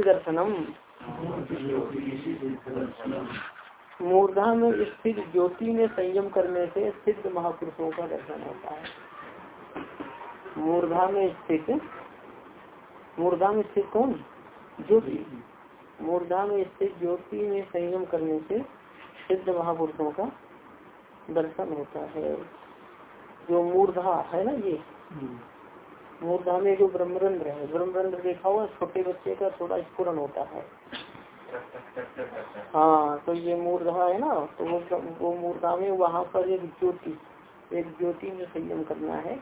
दर्शनम मूर्धा में स्थित ज्योति में संयम करने से सिद्ध महापुरुषों का दर्शन होता है। मूर्धा में स्थित मूर्धा में स्थित कौन? ज्योति। मूर्धा में स्थित ज्योति में संयम करने से सिद्ध महापुरुषों का दर्शन होता है। जो मूर्धा है ना ये मूर्धा में जो ब्रह्मरंध्र है, ब्रह्मरंध्र देखा हुआ छोटे बच्चे का थोड़ा स्फुरन होता है। हाँ तो ये मूर्धा है ना तो वो मूर्धा में वहाँ पर एक ज्योति एक ज्योति में संयम करना है।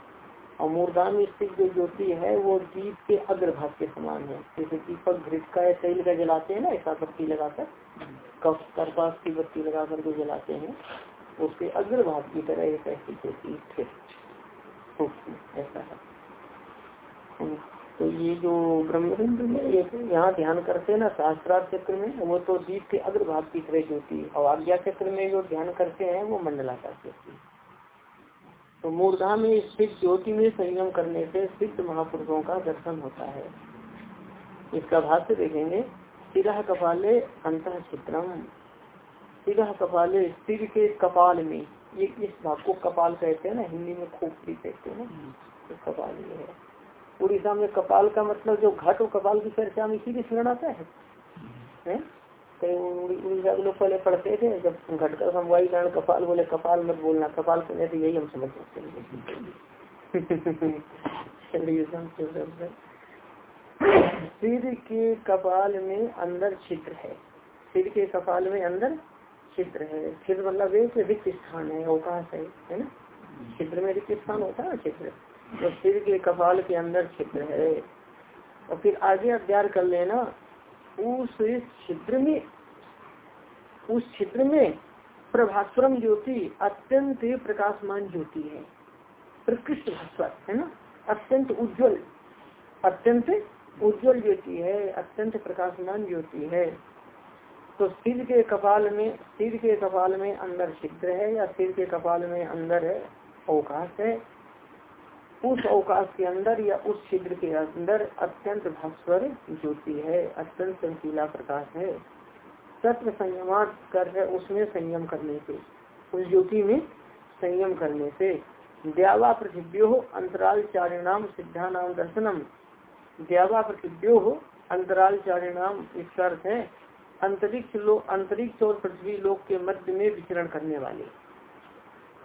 और मूर्धा में स्थित जो ज्योति है, वो दीप के अग्रभाग के समान है। जैसे दीपक घृत का तैल का जलाते हैं ना, ऐसा बत्ती लगाकर, कफ, करपास की बत्ती लगाकर जो जलाते हैं, उसके अग्रभाग की तरह एक ऐसी ज्योति स्थिर ऐसा है तो ये जो ब्रह्मचंद्र में यहाँ ध्यान करते हैं ना, शास्त्रार्थ चक्र में, वो तो दीप के अग्रभाग की तरह ज्योति और आज्ञा चक्र में जो ध्यान करते हैं, वो मंडलाकार ज्योति तो मूर्धा में स्थित ज्योति में संयम करने से सिद्ध महापुरुषों का दर्शन होता है। इसका भाष्य देखेंगे सिरा कपाले अंत चित्रम सिरा कपाले सिर के कपाल में ये इस भाग को कपाल कहते हैं ना हिंदी में खोपड़ी कहते हैं ना। तो कपाल ये है। उड़ीसा में कपाल का मतलब जो घट और कपाल की चर्चा में इसी स्मरण आता है? उड़ीसा के लोग पहले पढ़ते थे जब घट का समवाई कारण कपाल बोले कपाल मत बोलना कपाल कहने तो यही हम समझ सकते हैं। सिर के कपाल में अंदर छिद्र है। सिर के कपाल में अंदर छिद्र है। छिद्र मतलब एक रिक्त स्थान है, अवकाश है है ना? छिद्र में रिक्त स्थान होता है छिद्र। तो सिर के कपाल के अंदर छिद्र है। और फिर आगे अध्ययन कर लेना, उस छिद्र में, उस छिद्र में प्रभास्वरम ज्योति अत्यंत प्रकाशमान ज्योति है। प्रकृष्ट भास्वर, है ना? अत्यंत उज्जवल अत्यंत उज्जवल ज्योति है, अत्यंत प्रकाशमान ज्योति है। तो सिर के कपाल में, सिर के कपाल में अंदर छिद्र है या सिर के कपाल में अंदर है? अवकाश है। उस अवकाश के अंदर या उस छिद्र के अंदर अत्यंत भास्वर ज्योति है, अत्यंत चमकीला प्रकाश है। सत्य संयमा कर है उसमें संयम करने से, उस ज्योति में संयम करने से। द्यावा पृथिव्यो अंतराल चारिणाम सिद्धा नाम दर्शनम। द्यावा पृथिव्यो अंतराल चारिणाम इसका अर्थ है। अंतरिक्ष लोग अंतरिक्ष और पृथ्वी लोक के मध्य में विचरण करने वाले।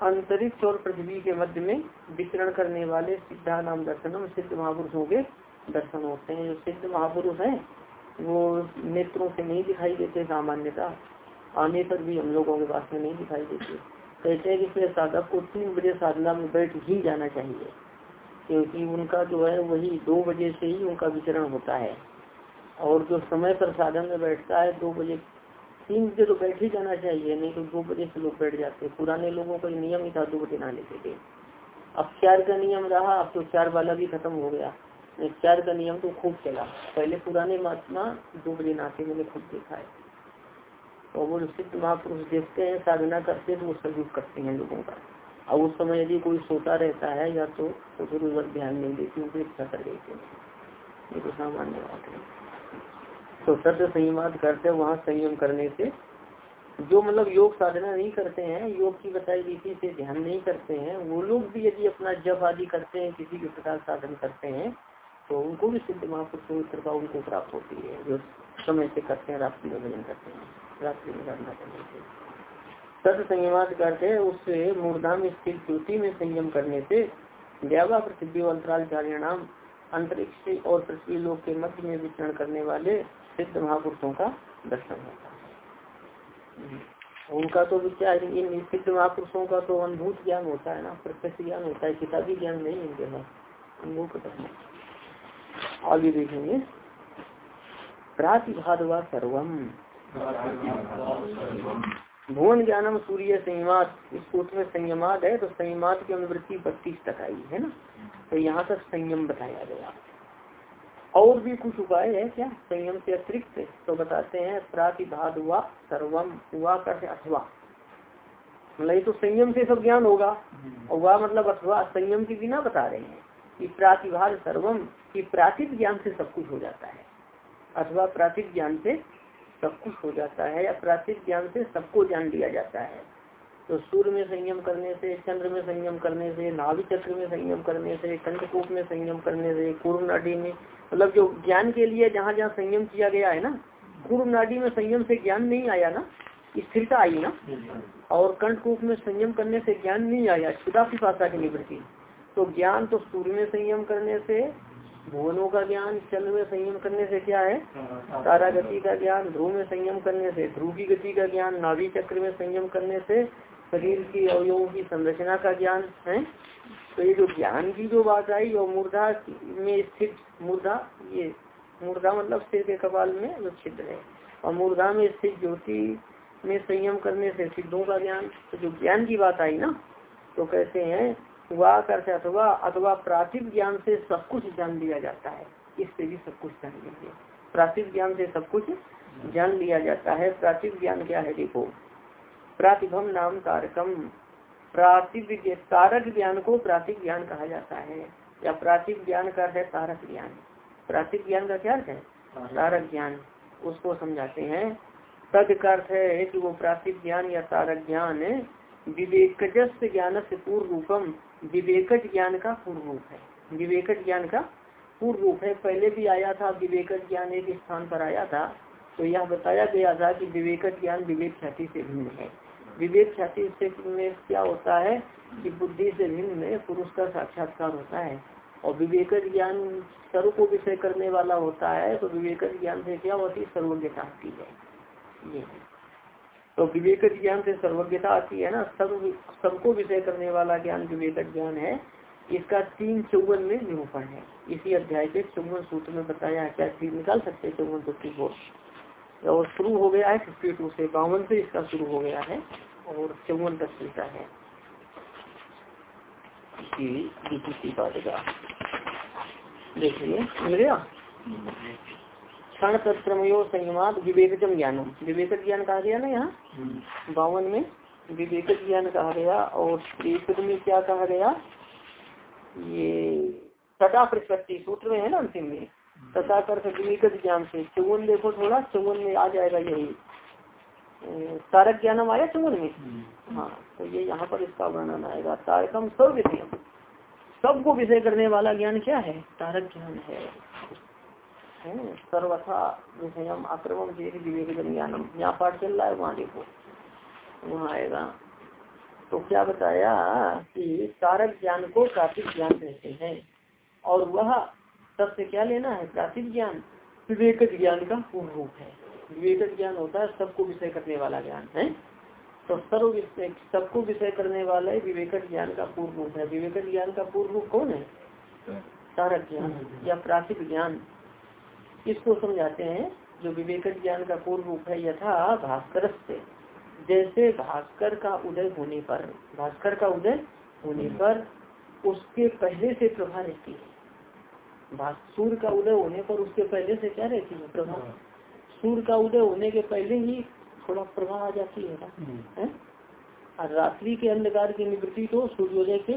अंतरिक्ष और पृथ्वी के मध्य में विचरण करने वाले सिद्धा नाम दर्शनम, सिद्ध महापुरुषों के दर्शन होते हैं, जो सिद्ध महापुरुष हैं, वो नेत्रों से नहीं दिखाई देते सामान्यता। आने पर भी हम लोगों के पास में नहीं दिखाई देते। कहते हैं कि फिर साधक को तीन बजे साधना में बैठ ही जाना चाहिए, क्योंकि उनका जो है, वही दो बजे से ही उनका विचरण होता है। और जो समय पर साधन में बैठता है दो बजे तीन बजे तो बैठ ही जाना चाहिए नहीं तो दो बजे से लोग बैठ जाते हैं। पुराने लोगों का नियम ही था दो बजे ना लेते थे अब चार का नियम रहा अब तो चार वाला भी खत्म हो गया। चार का नियम तो खूब चला। पहले पुराने महात्मा दो बजे नहाते मैंने खुद देखा है। और वो सिद्ध महापुरुष देखते हैं साधना करते हैं तो वो सहयोग करते हैं लोगों का। और उस समय यदि कोई सोता रहता है या तो, तो फिर उधर ध्यान नहीं देती उपेक्षा कर देते हैं। ये तो सामान्य बात है। तो सत्य संयमाद करते, वहाँ संयम करने से जो मतलब योग साधना नहीं करते हैं, योग की बताई रीति से ध्यान नहीं करते हैं, वो लोग भी यदि अपना जप आदि करते हैं, किसी भी प्रकार साधन करते हैं तो उनको भी सिद्ध महापुरुषों कृपा उनको प्राप्त होती है। जो समय से करते हैं, रात्रि में भजन करते हैं, रात्रि में साधना करने से। सत्य संयमाद करते उससे मूर्धा में स्थित ज्योति में संयम करने से व्यावा पृथ्वी अंतराल चार्य नाम अंतरिक्ष और पृथ्वी लोग के मध्य में विचरण करने वाले सिद्ध महापुरुषों का दर्शन होता है। उनका तो विचार इन सिद्ध महापुरुषों का तो अनुभूत ज्ञान होता है ना, प्रत्यक्ष ज्ञान होता है, किताबी ज्ञान नहीं इनके पास अनुभूत आगे देखेंगे। प्रातिभादवा सर्वम। भुवन ज्ञानम सूर्य संयमात। इस सूत्र में संयमात है तो संयमात की अनुवृत्ति बत्तीस तक आई है ना? तो यहाँ तक संयम बताया गया। और भी कुछ उपाय है क्या? संयम से अतिरिक्त तो बताते हैं प्रातिभाद हुआ सर्वम हुआ कर अथवा। मतलब तो संयम से सब ज्ञान होगा। और वह मतलब अथवा संयम की बिना बता रहे हैं कि प्रातिभार सर्वम कि प्रातिभ ज्ञान से सब कुछ हो जाता है। अथवा प्रातिभ ज्ञान से सब कुछ हो जाता है या प्रातिभ ज्ञान से सबको जान लिया जाता है। तो सूर्य में संयम करने से चंद्र में संयम करने से नाभि चक्र में संयम करने से कंठकूप में संयम करने से पूर्व नाडी में मतलब जो ज्ञान के लिए जहाँ जहाँ संयम किया गया है ना पूर्व नाडी में संयम से ज्ञान नहीं आया ना, स्थिरता आई ना, और कंठकूप में संयम करने से ज्ञान नहीं आया क्षुदा की निवृत्ति। तो ज्ञान तो सूर्य में संयम करने से, भुवनों का ज्ञान, चंद्र में संयम करने से क्या है? तारा गति का ज्ञान, ध्रुव में संयम करने से, ध्रुव की गति का ज्ञान, नाभि चक्र में संयम करने से, शरीर की अवयवों की संरचना का ज्ञान है। तो ये जो ज्ञान की जो बात आई, वो मूर्धा में स्थित, मुर्दा, ये मुर्दा मतलब सिर के कपाल में जो छिद्र है। और मुर्दा में स्थित ज्योति में संयम करने से सिद्धों का ज्ञान तो जो ज्ञान की बात आई ना तो कहते हैं वह करते अथवा अथवा प्राथिव ज्ञान से सब कुछ जान लिया जाता है। इससे भी सब कुछ जान लीजिए। प्राथिव ज्ञान से सब कुछ जान लिया जाता है। प्राथिव ज्ञान क्या है? देखो, प्रातिभम नाम तारकम। प्रातिभ तारक ज्ञान को प्रातिक ज्ञान कहा जाता है। या प्रातिभ ज्ञान का है तारक ज्ञान। प्रातिक ज्ञान का क्या है? तारक ज्ञान। उसको समझाते हैं। तद का अर्थ है कि वो प्रातिभ ज्ञान या तारक ज्ञान विवेक ज्ञान से पूर्व रूपम विवेकज ज्ञान का पूर्व रूप है। विवेकज ज्ञान का पूर्व रूप है। पहले भी आया था विवेकज ज्ञान एक स्थान पर आया था। तो यह बताया गया था कि विवेकज ज्ञान विवेक ख्याति से भिन्न है। विवेक ख्याति में क्या होता है कि बुद्धि से भिन्न में पुरुष का साक्षात्कार होता है। और विवेक ज्ञान सर्व को विषय करने वाला होता है तो विवेक ज्ञान से क्या होती है? सर्वज्ञता आती है। ये तो विवेक ज्ञान से सर्वज्ञता आती है ना? सब सबको विषय करने वाला ज्ञान विवेक ज्ञान है। इसका तीन चौवन में निरूपण है। इसी अध्याय के चौवन सूत्र में बताया क्या निकाल सकते चौवन फिफ्टी फोर और शुरू हो गया है फिफ्टी टू से। बावन से इसका शुरू हो गया है। और चौवन तक चलता है। देखिए क्षण विवेकजम विवेक ज्ञान। कहा गया ना यहाँ। बावन में। विवेक ज्ञान कहा गया और त्रिपद में क्या कहा गया? ये तथा प्रतिपत्ति सूत्र में है ना अंतिम में। तथा कर विवेक ज्ञान से चौवन देखो थोड़ा, चौवन में आ जाएगा यही। तारक ज्ञानम आया चौवन में। हम्म। हाँ तो ये यहाँ पर इसका वर्णन आएगा। तारकम सब विषय सबको विषय करने वाला ज्ञान क्या है? तारक ज्ञान है सर्वथा विषयम आक्रमण विवेक ज्ञानम। यहाँ पाठ चल रहा है वहाँ देखो। वहाँ आएगा। तो क्या बताया कि तारक ज्ञान को प्रातिक ज्ञान कहते हैं। और वह सबसे क्या लेना है? प्रातिक ज्ञान। विवेक ज्ञान का पूर्ण रूप है। विवेक ज्ञान होता है, सबको विषय करने वाला ज्ञान है। तो सर्व विषय, सबको विषय करने वाला है विवेक ज्ञान का पूर्व रूप है। विवेक ज्ञान का पूर्व रूप कौन है? कारक ज्ञान या प्रातिक ज्ञान। इसको समझाते हैं, जो विवेक ज्ञान का पूर्व रूप है, यथा भास्कर से जैसे भास्कर का उदय होने पर, भास्कर का उदय होने पर उसके पहले से प्रभा रहती है। सूर्य का उदय होने पर उसके पहले से क्या रहती है? प्रभा। सूर्य का उदय होने के पहले ही थोड़ा प्रभा आ जाती है ना? हम्म। और रात्रि के अंधकार की निवृत्ति तो सूर्योदय के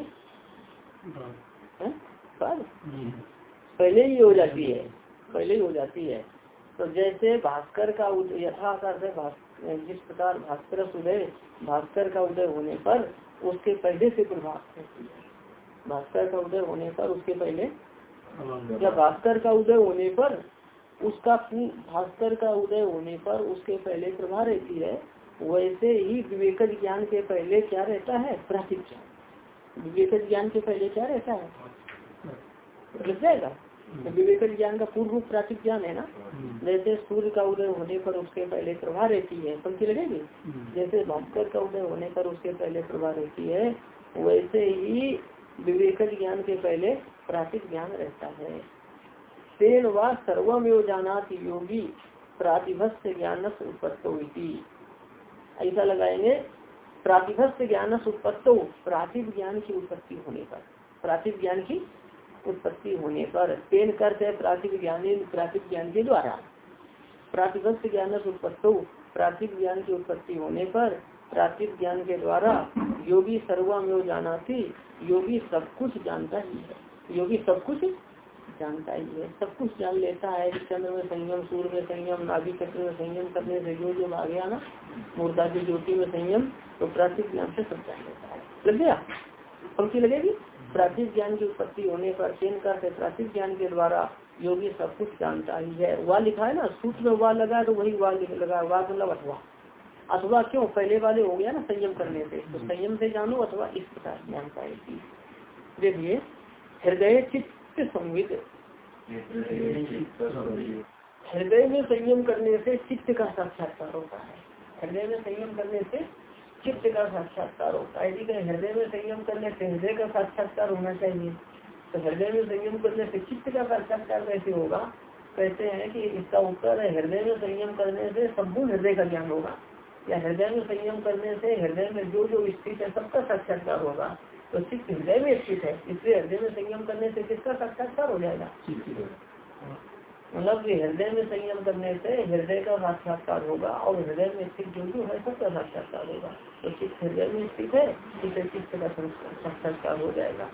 हम्म। पहले ही हो जाती है। पहले ही हो जाती है। तो जैसे भास्कर का उदय यथाकार है जिस प्रकार भास्कर उदय भास्कर का उदय होने पर उसके पहले से प्रभाव रहती है। भास्कर का उदय होने पर उसके पहले या भास्कर का उदय होने पर उसका भास्कर का उदय होने पर उसके पहले प्रभा रहती है वैसे ही विवेक ज्ञान के पहले क्या रहता है? प्रातिक ज्ञान विवेक ज्ञान के पहले क्या रहता है? जाएगा? तो विवेक ज्ञान का पूर्व प्रातिक ज्ञान है ना? हम्म। जैसे सूर्य का उदय होने पर उसके पहले प्रभा रहती है पंक्ति लगेगी? हम्म। जैसे भास्कर का उदय होने पर उसके पहले प्रभा रहती है वैसे ही विवेक ज्ञान के पहले प्रातिक ज्ञान रहता है। तेन व सर्वमेव जाना योगी प्रातिभस्त ज्ञान उत्पत्तो ऐसा लगाएँगे प्रातिभस्त ज्ञान उत्पत्तो प्रातिभ ज्ञान की उत्पत्ति होने पर, प्रातिभ ज्ञान की उत्पत्ति होने पर। तेन करते प्रातिक ज्ञान प्रातिक ज्ञान के द्वारा। प्रातिभक्त ज्ञान उत्पत्तो प्रातिक ज्ञान की उत्पत्ति होने पर प्रातिक ज्ञान के द्वारा योगी सर्वमेव जाना थी योगी सब कुछ जानता ही है। योगी सब कुछ जानता ही है। सब कुछ जान लेता है चंद्र में संयम, सूर्य में संयम, नाभि चक्र में संयम करने से जो जो आ गया ना मूर्धा की ज्योति में संयम तो प्राचीन ज्ञान से सब जान लेता है। लग गया? पंक्ति लगेगी? प्राचीन ज्ञान की उत्पत्ति होने पर चेन का प्राचीन ज्ञान के द्वारा योगी सब कुछ जानता ही है। वह लिखा है ना, सूत्र में वह लगा तो वही वाह लगा, वाह मतलब अथवा। अथवा क्यों? पहले वाले हो गया ना संयम करने से। तो संयम से जानो अथवा इस प्रकार जानता है। देखिए, हृदय चित्त संविद हृदय में संयम करने से चित्त का साक्षात्कार होता है। हृदय में संयम करने से चित्त का साक्षात्कार होता है। यदि हृदय में संयम करने से हृदय का साक्षात्कार होना चाहिए तो हृदय में संयम करने से चित्त का साक्षात्कार कैसे होगा? कहते हैं कि इसका उत्तर है, हृदय में संयम करने से संपूर्ण हृदय का ज्ञान होगा। या हृदय में संयम करने से हृदय में जो जो स्थित है, सबका साक्षात्कार होगा। तो चित्त हृदय में स्थित है, इसलिए हृदय में संयम करने से किसका साक्षात्कार हो जाएगा? मतलब हृदय में संयम करने से हृदय का साक्षात्कार होगा और हृदय में स्थित जो जो है, सबका साक्षात्कार होगा। तो चित्त हृदय में स्थित है, इसे चित्त का साक्षात्कार हो जाएगा।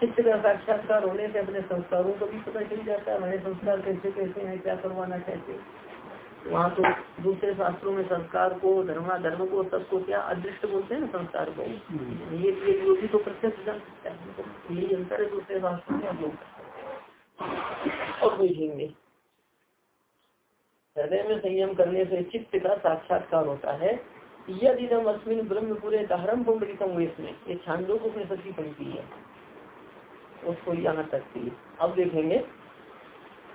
चित्त का साक्षात्कार होने से अपने संस्कारों को भी पता चल जाता है हमारे संस्कार कैसे कैसे हैं, क्या करवाना चाहते वहाँ तो दूसरे शास्त्रों में संस्कार को धर्मा धर्म को सबको क्या अदृष्ट बोलते हैं ना संस्कार को? ये योगी तो प्रत्यक्ष जान सकता है। यही अंतर है दूसरे शास्त्रों में हम लोग और देखेंगे हृदय में संयम करने से चित्त का साक्षात्कार होता है। यदि इदम अस्मिन ब्रह्म पूरे दाहरम वेश में ये छांदो को अपने सच्ची पंक्ति है। उसको यहाँ तक थी अब देखेंगे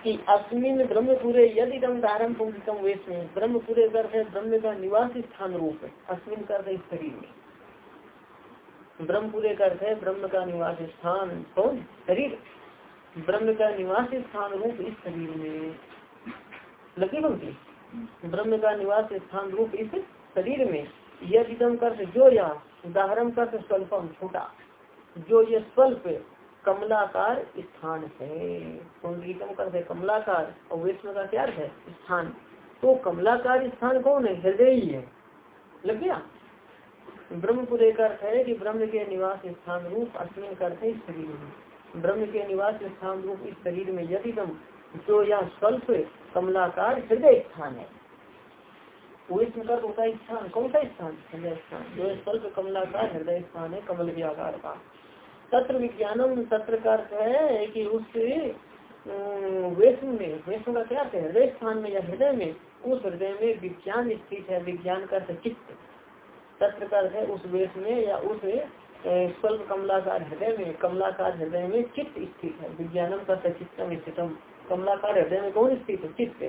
कि अस्मिन ब्रह्म पूरे यदि इदम दाहरम पुंडलिकम वेश में ब्रह्म पूरे कर है ब्रह्म का निवास स्थान रूप अस्मिन कर है शरीर में ब्रह्म पूरे कर है ब्रह्म का निवास स्थान कौन? शरीर। ब्रह्म का निवास स्थान रूप इस शरीर में। लगी बनती ब्रह्म का निवास स्थान रूप इस शरीर में। यदि इदम कर जो या उदाहरण कर स्वल्पम छोटा, जो ये स्वल्प कमलाकार स्थान है। पुंडरीकम कर कमलाकार और विष्णु का क्या है? स्थान। तो कमलाकार स्थान कौन है? हृदय ही है। लग गया? ब्रह्मपुरे का अर्थ है कि ब्रह्म के निवास स्थान रूप अश्विन करते इस शरीर में। ब्रह्म के निवास स्थान रूप इस शरीर में यदि तुम जो यह स्वल्प कमलाकार हृदय स्थान है। होता है स्थान, कौन सा स्थान? हृदय स्थान। जो स्वल्प कमलाकार हृदय स्थान है, कमल के आकार का। तत्र विज्ञानम तत्र का अर्थ है कि उस वैष्णव में वैष्णव का क्या है? हृदय स्थान में या हृदय में, उस हृदय में विज्ञान स्थित है, विज्ञान का अर्थ चित्त। तत्र का अर्थ है उस वेश में या उस स्वल्प कमलाकार हृदय में, कमलाकार हृदय में चित्त स्थित है। विज्ञानम का चित्तम स्थितम। कमलाकार हृदय में कौन स्थित है? चित्त।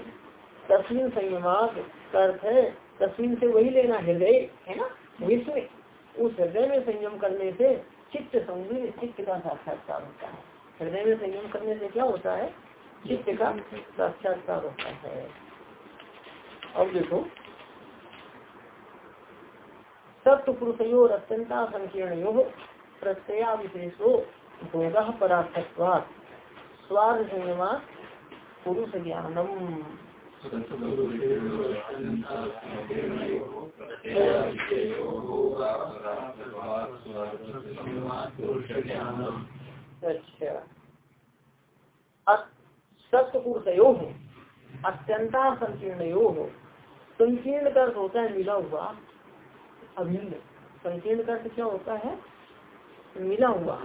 तस्वीन संयमात अर्थ है तस्वीन से वही लेना हृदय, है ना? विश्व उस हृदय में संयम करने से चित्त संवीन चित्त का साक्षात्कार होता है। हृदय में संयम करने से क्या होता है? चित्त का साक्षात्कार होता है। अब देखो सत्य पुरुषयो अत्यंता संकीर्ण प्रत्यया विशेषो भोग परार्थत्वात्। स्वार्थ संयमा पुरुष ज्ञानम अच्छा। अत्यंता संकीर्ण संकीर्ण का होता है, मिला हुआ अभिन्न। संकीर्ण का क्या होता है? मिला हुआ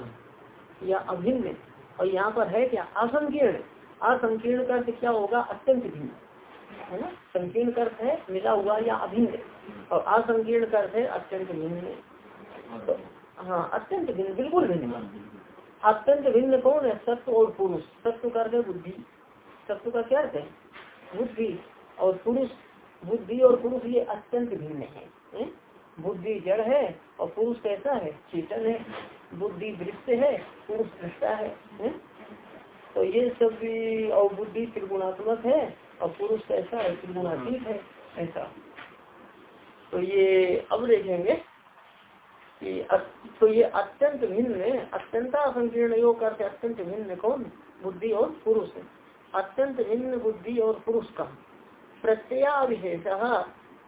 या अभिन्न। और यहाँ पर है क्या? असंकीर्ण। असंकीर्ण का क्या होगा? अत्यंत भिन्न। है ना? संकीर्ण अर्थ है मिला हुआ या अभिन्न और असंकीर्ण अर्थ है अत्यंत भिन्न तो हाँ अत्यंत भिन्न बिल्कुल भिन्न। अत्यंत भिन्न कौन है? सत्व और पुरुष। सत्व का अर्थ है बुद्धि? सत्व का क्या अर्थ है? बुद्धि और पुरुष। बुद्धि और पुरुष ये अत्यंत भिन्न है बुद्धि जड़ है और पुरुष कैसा है? चेतन है। बुद्धि दृश्य है पुरुष दृष्टा है, है? तो ये सब और बुद्धि त्रिगुणात्मक है। और पुरुष कैसा है त्रिगुणातीत है, ऐसा। तो ये अब देखेंगे कि तो ये अत्यंत भिन्न अत्यंत संकीर्ण योग करते अत्यंत भिन्न कौन? बुद्धि और पुरुष अत्यंत भिन्न बुद्धि और पुरुष का। प्रत्यया विशेष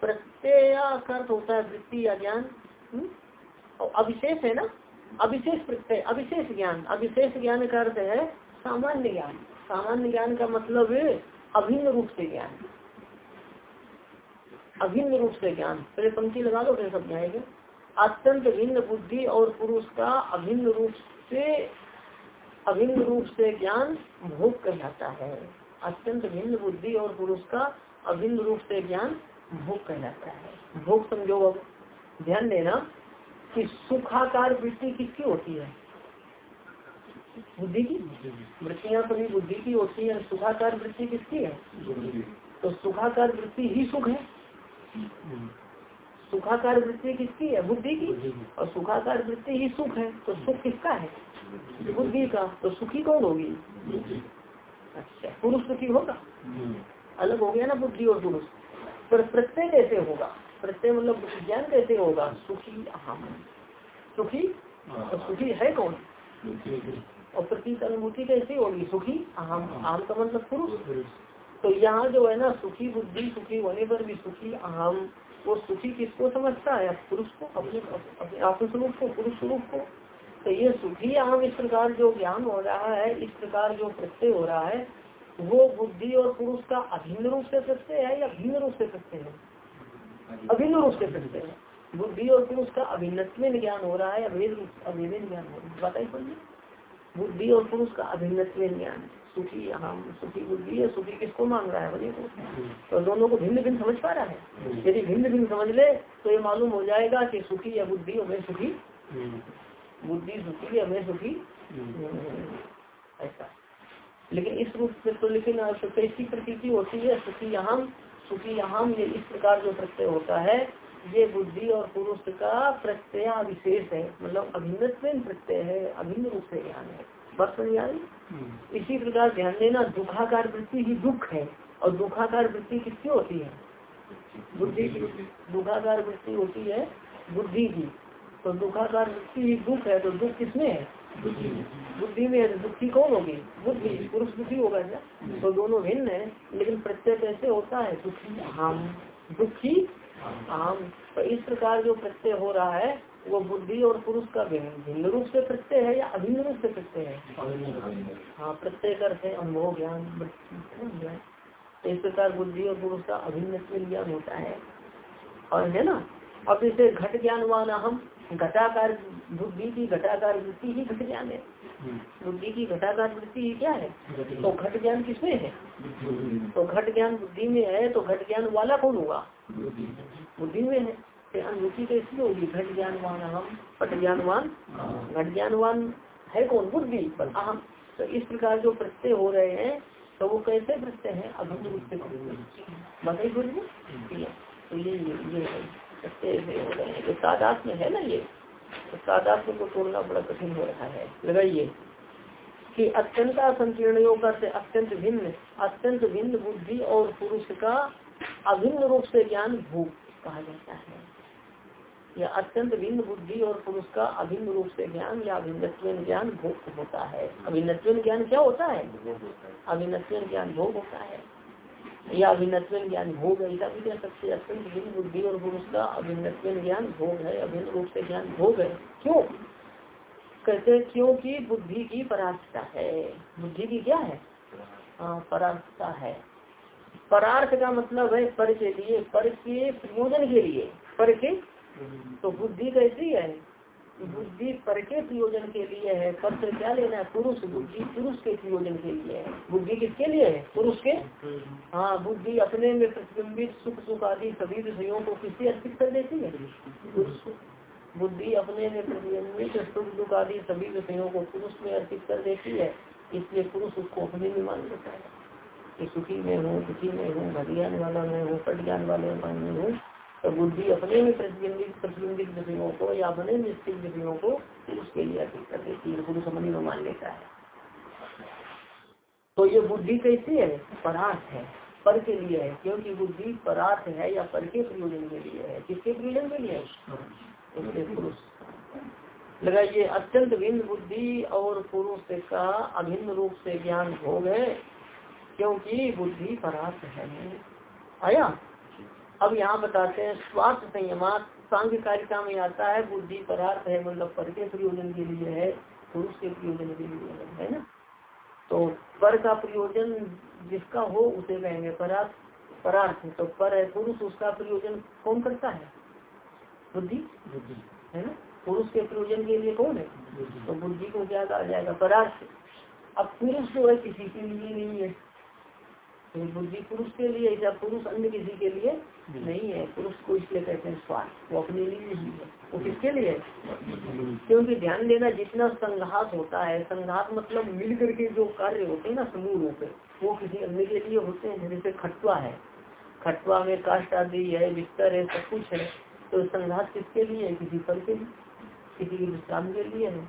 प्रत्यय अर्थ होता है वृत्ति या ज्ञान। हम्म? और अविशेष है ना? अविशेष प्रत्यय अविशेष ज्ञान। अविशेष ज्ञान का अर्थ है सामान्य ज्ञान। सामान्य ज्ञान का मतलब अभिन्न रूप से ज्ञान। अभिन्न रूप से ज्ञान। पहले पंक्ति लगा दो, फिर जाएगा। अत्यंत भिन्न बुद्धि और पुरुष का अभिन्न रूप से, अभिन्न रूप से ज्ञान भोग कहलाता है। अत्यंत भिन्न बुद्धि और पुरुष का अभिन्न रूप से ज्ञान भोग कहलाता है। भोग समझो अब ध्यान देना कि सुखाकार वृत्ति किसकी होती है? बुद्धि की? वृत्तियाँ सभी बुद्धि की होती है। सुखाकार वृत्ति किसकी है? तो सुखाकार वृत्ति ही सुख है। सुखाकार वृत्ति किसकी है? बुद्धि की। और सुखाकार वृत्ति ही सुख है। तो सुख किसका है? बुद्धि का। तो सुखी कौन होगी? अच्छा पुरुष सुखी होगा? अलग हो गया ना बुद्धि और पुरुष। पर प्रत्यय कैसे होगा? प्रत्यय मतलब ज्ञान कैसे होगा? सुखी अहम सुखी? और सुखी है कौन? और प्रतीक अनुभूति कैसे होगी? सुखी? अहम। अहम का मतलब पुरुष? तो यहाँ जो है ना सुखी बुद्धि सुखी होने पर भी सुखी अहम। वो सुखी किसको समझता है? पुरुष को अपने अपने आत्म स्वरूप को पुरुष स्वरूप को। तो ये सुखी अहम इस प्रकार जो ज्ञान हो रहा है इस प्रकार जो प्रत्यय हो रहा है वो बुद्धि और पुरुष का अभिन्न रूप से प्रत्यय है या भिन्न रूप से प्रत्यय है? अभिन्न रूप से प्रत्यय है। बुद्धि और पुरुष का अभिन्न ज्ञान हो रहा है अभेद रूप अभेद ज्ञान हो रहा है। बताइए बुद्धि और पुरुष का अभिन्न ज्ञान सुखी हम सुखी बुद्धि है सुखी किसको मांग रहा है? बने को तो दोनों को भिन्न भिन्न समझ पा रहा है। यदि भिन्न भिन्न समझ ले तो ये मालूम हो जाएगा कि सुखी या बुद्धि और मैं सुखी। बुद्धि सुखी या मैं सुखी। ऐसा। लेकिन इस रूप से तो लेकिन कैसी प्रती होती है सुखी अहम सुखी अहम ये इस प्रकार जो प्रत्यय होता है ये बुद्धि और पुरुष का प्रत्यय विशेष है मतलब अभिन्न प्रत्यय है अभिन्न रूप से ज्ञान है। बात समझ आ हम्म। इसी प्रकार ध्यान देना दुखाकार वृत्ति ही दुख है और दुखाकार वृत्ति किसकी होती है? बुद्धि की। दुखाकार वृत्ति होती है बुद्धि की। तो दुखाकार वृत्ति ही दुख है तो दुख किसमें है? बुद्धि में। है दुखी कौन होगी? बुद्धि। पुरुष दुखी होगा क्या? तो दोनों भिन्न है लेकिन प्रत्यय कैसे होता है? दुखी हम। दुखी हम तो इस प्रकार जो प्रत्यय हो रहा है, वो बुद्धि और पुरुष का भिन्न रूप से प्रत्यय है या अभिन्न रूप से प्रत्यय है? हाँ प्रत्यय करते अनुभव ज्ञान। तो इस प्रकार बुद्धि और पुरुष का अभिन्न ज्ञान होता है। और है ना? अब इसे घट ज्ञान ज्ञानवान हम घटाकार बुद्धि की घटाकार वृत्ति ही घट ज्ञान है। बुद्धि की घटाकार वृत्ति ही क्या है? तो घट ज्ञान किसमें है? तो घट ज्ञान बुद्धि में है तो घट ज्ञान वाला कौन होगा? बुद्धि। में है। अनुभूति तो इसलिए होगी घट ज्ञानवान अहम पट ज्ञानवान घट ज्ञानवान है कौन? बुद्धि पर अहम। तो इस प्रकार जो प्रत्यय हो रहे हैं तो वो कैसे प्रत्यय है? अभिन्न रूप से बताइए बुद्धि तो ये ये हो। हैं जो तादात में है ना ये? तो तादात को तोड़ना बड़ा कठिन हो रहा है। लगाइए। कि अत्यंत संकीर्ण का से अत्यंत भिन्न अत्यंत भिन्न बुद्धि और पुरुष का अभिन्न रूप से ज्ञान भूख कहा जाता है। या अत्यंत भिन्न बुद्धि और पुरुष का अभिन्न रूप से ज्ञान या अभिन्न ज्ञान भोग होता है। अभिन्न ज्ञान क्या होता है? अभिन्न ज्ञान भोग होता है। या अभिन्न ज्ञान भोग ऐसा भी कह सकते अत्यंत भिन्न बुद्धि और पुरुष का अभिन्न ज्ञान भोग है, अभिन्न रूप से ज्ञान भोग है। क्यों? कहते हैं, क्योंकि बुद्धि की परार्थता है। बुद्धि की क्या है? परार्थता है। परार्थ का मतलब है पर के लिए, पर के प्रयोजन के लिए। पर के? तो बुद्धि कैसी है? बुद्धि पर के प्रयोजन के लिए है पर से क्या लेना है? पुरुष बुद्धि, पुरुष के प्रयोजन के लिए है। बुद्धि किसके लिए है? पुरुष के? हाँ बुद्धि अपने में प्रतिबिंबित सुख सुख आदि सभी विषयों को किसी अर्पित कर देती है? पुरुष बुद्धि अपने में प्रतिबिंबित सुख, दुख आदि सभी विषयों को पुरुष में अर्पित कर देती है, इसलिए पुरुष उसको अपने में मान लेता है। सुखी में हूँ, दुखी में हूँ घटियान वाला में हूँ पटियान वाले में हूँ। तो बुद्धि अपने में प्रतिबिंबित प्रतिबिंबित विषयों को या अपने में स्थित विषयों को उसके लिए अर्पित कर देती है पुरुष अपनी में मान लेता है। तो ये बुद्धि कैसी है? परार्थ है। पर के लिए है, क्योंकि बुद्धि परार्थ है या पर के प्रयोजन के लिए है। किसके प्रयोजन के लिए? उसके पुरुष। लगाइए, अत्यंत भिन्न बुद्धि और पुरुष का अभिन्न रूप से ज्ञान भोग है, क्योंकि बुद्धि परार्थ है। आया? अब यहाँ बताते हैं स्वार्थ संयमात सांग कारिका में आता है बुद्धि पदार्थ है मतलब पर के प्रयोजन के लिए है पुरुष के प्रयोजन के लिए है है ना? तो पर का प्रयोजन जिसका हो उसे कहेंगे परार्थ परार्थ तो पर है पुरुष उसका प्रयोजन कौन करता है? बुद्धि? बुद्धि। है ना? पुरुष के प्रयोजन के लिए कौन है? तो बुद्धि को क्या कहा जाएगा? परार्थ। अब पुरुष जो है किसी के लिए नहीं है। तो बुद्धि पुरुष के लिए या पुरुष अन्य किसी के लिए नहीं है। पुरुष को इसलिए कहते हैं स्वार्थ। वो अपने लिए नहीं है। वो किसके लिए? क्योंकि ध्यान देना जितना संघात होता है संघात मतलब मिल करके जो कार्य होते हैं ना समूह रूप वो किसी अन्य के लिए होते हैं। जैसे खटवा है। खटवा में काष्ट आदि है बिस्तर है सब कुछ है। तो संघात किसके लिए है? किसी फल के लिए किसी के विश्राम के लिए है।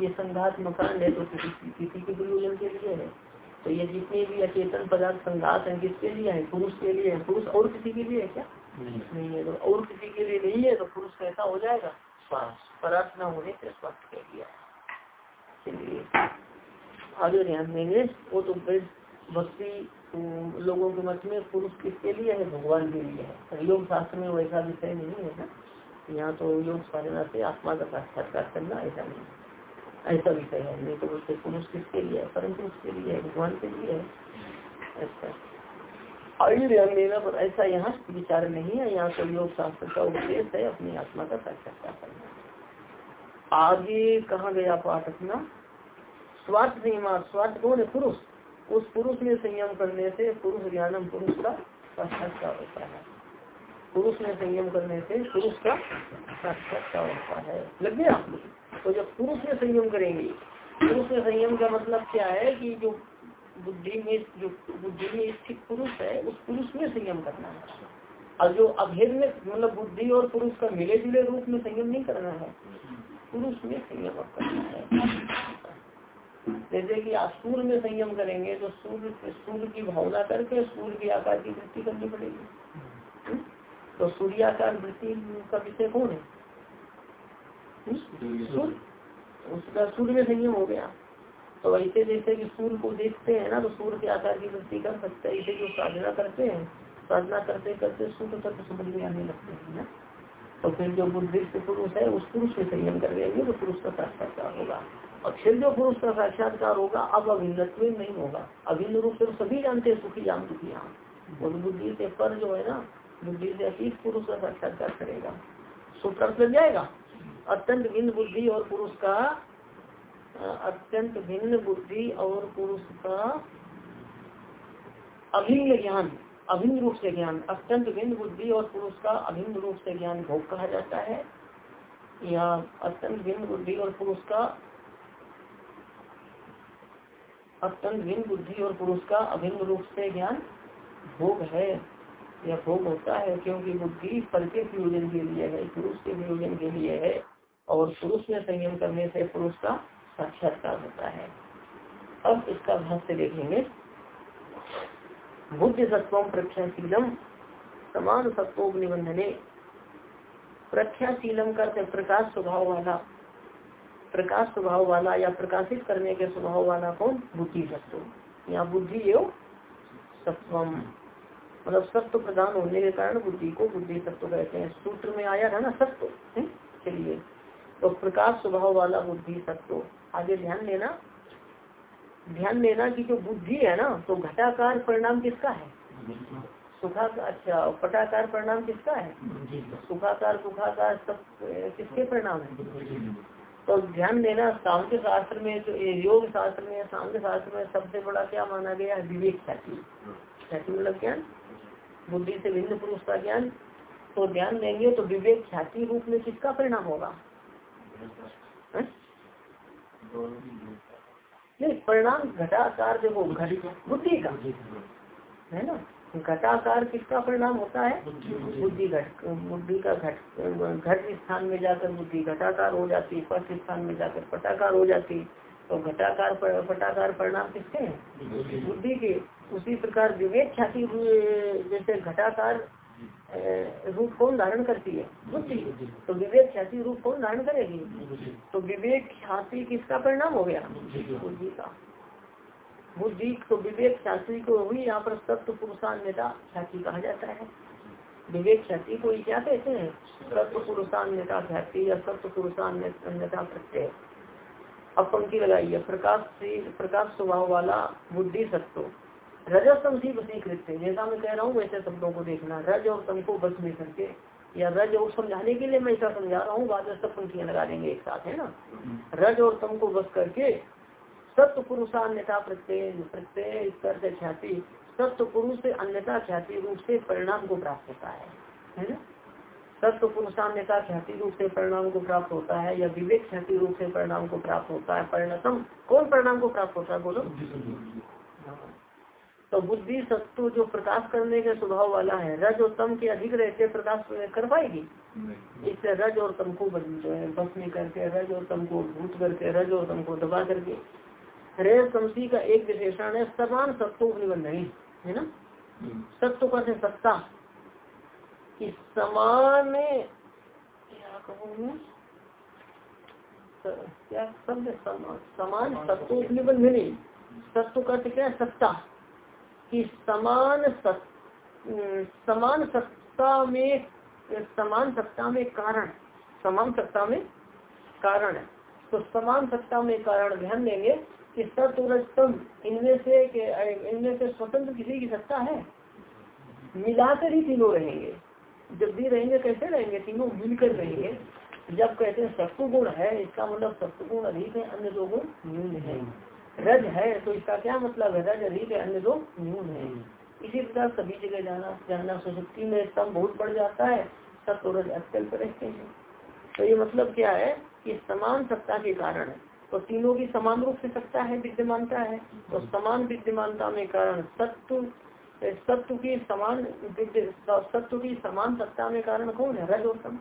ये संघात मकान है तो किसी किसी के प्रयोजन के लिए है। तो ये जितने भी अचेतन पदार्थ संघात है किसके लिए है? पुरुष के लिए है? पुरुष और किसी के लिए है क्या? नहीं है। तो और किसी के लिए नहीं है तो पुरुष कैसा हो जाएगा? स्वास्थ्य पदार्थ न होने से स्वास्थ्य कह दिया चलिए आगे ध्यान देंगे। वो तो भक्ति लोगों के मत में पुरुष किसके लिए है? भगवान के लिए है। योग शास्त्र में वैसा विषय नहीं है ना। यहाँ तो योग साधना से आत्मा का साक्षात्कार करना ऐसा नहीं ऐसा विषय है नहीं तो बोलते पुरुष किसके लिए है परम पुरुष के लिए है, भगवान के लिए है। देना, पर ऐसा यहाँ विचार नहीं है, यहाँ तो योग शास्त्र का उपदेश है, अपनी आत्मा का साक्षात्कार करना। आगे कहा गया पाठ अपना? स्वार्थ सीमा स्वार्थ कौन है? पुरुष। उस पुरुष में संयम करने से पुरुष ज्ञानम पुरुष का साक्षात्कार होता है। पुरुष में संयम करने से पुरुष का साक्षात्कार होता है। लग गया? तो जब पुरुष में संयम करेंगे, पुरुष में संयम का मतलब क्या है कि जो बुद्धि में, जो बुद्धि में स्थित पुरुष है, उस पुरुष में संयम करना है। और जो अभेद में मतलब बुद्धि और पुरुष का मिले जुले रूप में संयम नहीं करना है, पुरुष में संयम करना है। जैसे कि आप सूर्य में संयम करेंगे तो सूर्य सूर्य की भावना करके सूर्य के आकार की वृत्ति करनी पड़ेगी? तो सूर्याकार वृत्ति का विषय कौन है? हम्म? उसका सूर्य में संयम हो गया। तो ऐसे जैसे कि सूर्य को देखते हैं ना तो सूर्य के आकार की वृत्ति कर सकते हैं ऐसे जो साधना करते हैं, साधना करते करते सूर्य तक समझ में आने लगते हैं ना। तो फिर जो बुद्धिस्ट पुरुष है, उस पुरुष में संयम कर देंगे तो पुरुष का साक्षात्कार होगा। और फिर जो पुरुष का साक्षात्कार होगा, अब अभिन्नत्व नहीं होगा। अभिन्न रूप से तो सभी जानते हैं, सुखी जान दुखी और बुद्धि से पर जो है ना बुद्धि से अतीत पुरुष का साक्षात्कार करेगा? सूत्र लग जाएगा। अत्यंत भिन्न बुद्धि और पुरुष का अत्यंत भिन्न बुद्धि और पुरुष का अभिन्न ज्ञान, अभिन्न रूप से ज्ञान, अत्यंत भिन्न बुद्धि और पुरुष का अभिन्न रूप से ज्ञान भोग कहा जाता है। या अत्यंत भिन्न बुद्धि और पुरुष का, अत्यंत भिन्न बुद्धि और पुरुष का अभिन्न रूप से ज्ञान भोग है। यह भोग होता है, क्योंकि बुद्धि फल के प्रयोजन के लिए है पुरुष के प्रयोजन के लिए है, और पुरुष में संयम करने से पुरुष का साक्षात्कार होता है। अब इसका भाष्य देखेंगे। बुद्ध सत्व प्रख्याशीलम, समान सत्व निबंधने प्रख्याशीलम का प्रकाश स्वभाव वाला। प्रकाश स्वभाव वाला या प्रकाशित करने के स्वभाव वाला कौन? बुद्धि सत्व। यहाँ बुद्धि एवं सत्वम। मतलब सत्व प्रदान होने के कारण बुद्धि को बुद्धि सत्व कहते हैं। सूत्र में आया था ना सत्व चलिए। तो प्रकाश स्वभाव वाला बुद्धि सत्व। आगे ध्यान देना। ध्यान देना कि जो बुद्धि है ना तो घटाकार परिणाम किसका है? सुखा अच्छा पटाकार परिणाम किसका है? सुखाकार सुखाकार सब किसके परिणाम है? तो ध्यान देना, सांख्य शास्त्र में जो योग शास्त्र में, सांख्य शास्त्र में सबसे बड़ा क्या माना गया है? विवेक ख्याति ख्याति मतलब ज्ञान बुद्धि से भिन्न पुरुष का ज्ञान तो ध्यान देंगे तो विवेक ख्याति रूप में किसका परिणाम होगा? नहीं परिणाम घटाकार देखो घट बुद्धि का। है ना? घटाकार किसका परिणाम होता है? बुद्धि घट बुद्धि का घट घट स्थान में जाकर बुद्धि घटाकार हो जाती पट स्थान में जाकर पटाकार हो जाती तो घटाकार पटाकार परिणाम किसके हैं? बुद्धि के। उसी प्रकार विवेक ख्याति जैसे घटाकार रूप कौन धारण करती है? बुद्धि। तो विवेक ख्याति रूप कौन धारण करेगी? तो विवेक ख्याति किसका परिणाम हो गया? बुद्धि का। बुद्धि तो विवेक शास्त्री को भी यहाँ पर सत्य पुरुषान्यता ख्याति कहा जाता है। विवेक ख्याति को क्या कहते हैं? सत्य पुरुषान्यता ख्याति या सत्य पुरुषान्यता प्रत्यय। अब पंक्ति लगाइए। प्रकाश से प्रकाश स्वभाव वाला बुद्धि सत्व। रजस्तम सी वसीकृत जैसा मैं कह रहा हूँ वैसे शब्दों को देखना। रज और तम को बस में करके या रज और समझाने के लिए मैं ऐसा समझा रहा हूँ बाद में सब पंक्तियाँ लगा देंगे एक साथ है ना? रज और तम को बस करके सत्य पुरुषान्यता प्रत्यय प्रत्यय से ख्याति सत्य पुरुष से अन्यता ख्याति रूप से परिणाम को प्राप्त होता है है ना? सत्य पुरुषान्यता ख्याति रूप से परिणाम को प्राप्त होता है या विवेक ख्याति रूप से परिणाम को प्राप्त होता है? परिणतम कौन परिणाम को प्राप्त होता है बोलो? तो बुद्धि सत्व जो प्रकाश करने के स्वभाव वाला है रज और तम के अधिक रहते प्रकाश कर पाएगी? इससे रज और तम को बस में करके रज और तम को भूत करके रज और तम को दबा करके। रे तमसी का एक विशेषण है समान सत्व निबंध है ना? सत्व का सत्ता। कि समान क्या कहूँ क्या शब्द समान समान सत्व निबंधनी सत्व का क्या सत्ता। कि समान सत, समान सत्ता में समान सत्ता में कारण समान सत्ता में कारण तो समान सत्ता में कारण ध्यान देंगे कि सतम इनमें से इनमें से स्वतंत्र किसी की सत्ता है? मिलाकर ही तीनों रहेंगे। जब भी रहेंगे कैसे रहेंगे? तीनों मिलकर रहेंगे। जब कहते हैं सत्व गुण है इसका मतलब सत्व गुण अधिक है अन्य दो गुण न्यून है। रज है तो इसका क्या मतलब है? रज अधिक है अन्य दो न्यून है। इसी प्रकार सभी जगह जाना जानना सुशक्ति में स्तंभ बहुत बढ़ जाता है सत्य रज अत्यल्प रहते हैं। तो ये मतलब क्या है कि समान सत्ता के कारण तो तीनों की समान रूप से सत्ता है विद्यमानता है। तो समान विद्यमानता में कारण सत्व सत्व की समान सत्व की समान सत्ता में कारण कौन है? रज और सम।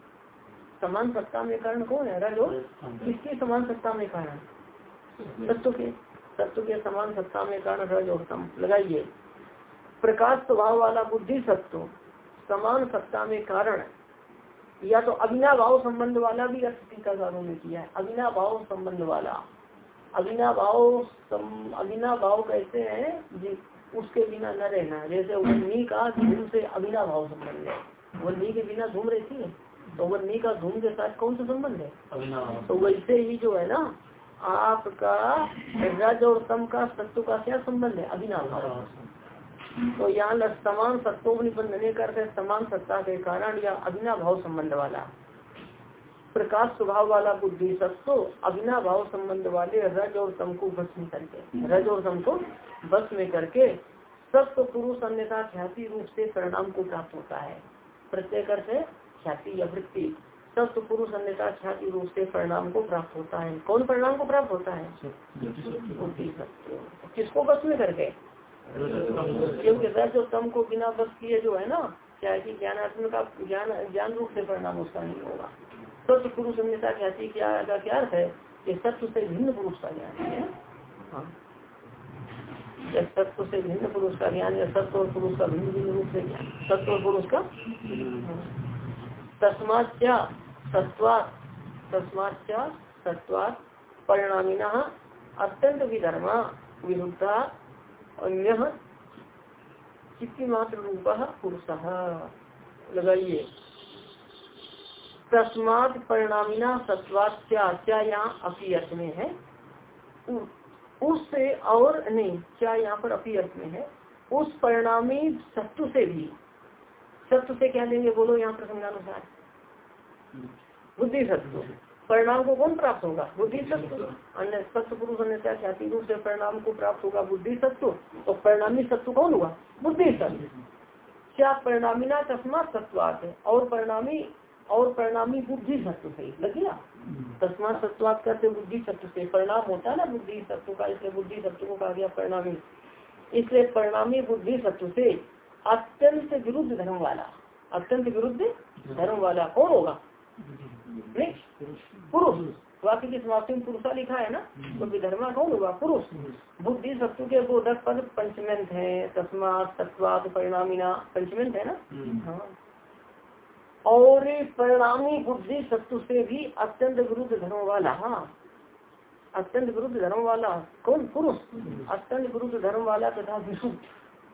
समान सत्ता में कारण कौन है? रज और किसकी समान सत्ता में कारण? सत्व के। सत्व के समान सत्ता में कारण रज और तम लगाइए। प्रकाश स्वभाव वाला बुद्धि सत्व समान सत्ता में कारण या तो अविना भाव संबंध वाला भी अर्थ टीकाकारों ने किया है। अविना भाव संबंध वाला। अविना भाव अविना भाव कहते हैं जी उसके बिना न रहना। जैसे वन्नी का धूम से अविना भाव संबंध है। वन्नी के बिना धूम रहती है तो वन्नी का धूम के साथ कौन सा संबंध है? तो वैसे ही जो है ना आपका रज और तम का सत्व का क्या संबंध है? अभिनाभ तो यहाँ समान सत्व निबंधने करते, समान सत्ता के कारण या अभिना भाव संबंध वाला। प्रकाश स्वभाव वाला बुद्धि सत्व अभिना भाव संबंध वाले रज और तम को बस में करके, रज और तम को बस में करके सत्व पुरुष अन्यता ख्याति रूप से परिणाम को प्राप्त होता है। प्रत्येक अर्थ ख्याति या वृत्ति। सत्य पुरुष अन्यता ख्याति रूप से परिणाम को प्राप्त होता है। कौन परिणाम को प्राप्त होता है? किसको बस में करके? क्योंकि रज और तम को बिना बस किए जो है ना क्या कि ज्ञानात्म का ज्ञान ज्ञान रूप से परिणाम उसका नहीं होगा। सत्य पुरुष अन्यता ख्याति क्या का क्या अर्थ है? कि सत्य से भिन्न पुरुष का ज्ञान है। हाँ। सत्व से भिन्न पुरुष का ज्ञान या सत्य और पुरुष का भिन्न भिन्न रूप से ज्ञान। सत्य और पुरुष का? तस्मात क्या सत्वात तस्मात सत्वात, परिणामिना अत्यंत विधर्मा विरुद्धा, अन्य मात्र रूप पुरुष। लगाइए। तस्मात परिणामिना सत्वात क्या यहाँ अपी अर्थ में है उससे और नहीं, क्या यहाँ पर अपी अर्थ में है? उस परिणामी सत्व से भी। सत्व से क्या लेंगे? बोलो यहाँ पर प्रसंगानुसार। बुद्धि सत्व। परिणाम को कौन प्राप्त होगा? बुद्धि सत्व। अन्य सत्य पुरुष अन्य ख्याति रूप से परिणाम को प्राप्त होगा बुद्धि सत्व। तो परिणामी सत्व कौन हुआ? बुद्धि सत्व। क्या परिणामी ना तस्मात सत्वात है? और परिणामी और परिणामी बुद्धि सत्व से लग गया? तस्मात सत्वात करते बुद्धि सत्व से। परिणाम होता है ना बुद्धि सत्व का, इसलिए बुद्धि सत्व को कहा गया परिणामी। इसलिए परिणामी बुद्धि सत्व से अत्यंत विरुद्ध धर्म वाला अत्यंत विरुद्ध धर्म वाला कौन होगा? पुरुष। वाक्य की समाप्ति में पुरुषा लिखा है ना तो विधर्मा कौन होगा? पुरुष। बुद्धि सत्व के बोधक पद पंचमेंट है तस्मात तत्वात परिणामीना पंचमेंट है ना? हाँ। और परिणामी बुद्धि सत्व से भी अत्यंत विरुद्ध धर्म वाला। हाँ। अत्यंत विरुद्ध धर्म वाला। कौन? पुरुष। अत्यंत विरुद्ध धर्म वाला तथा विशुद्ध।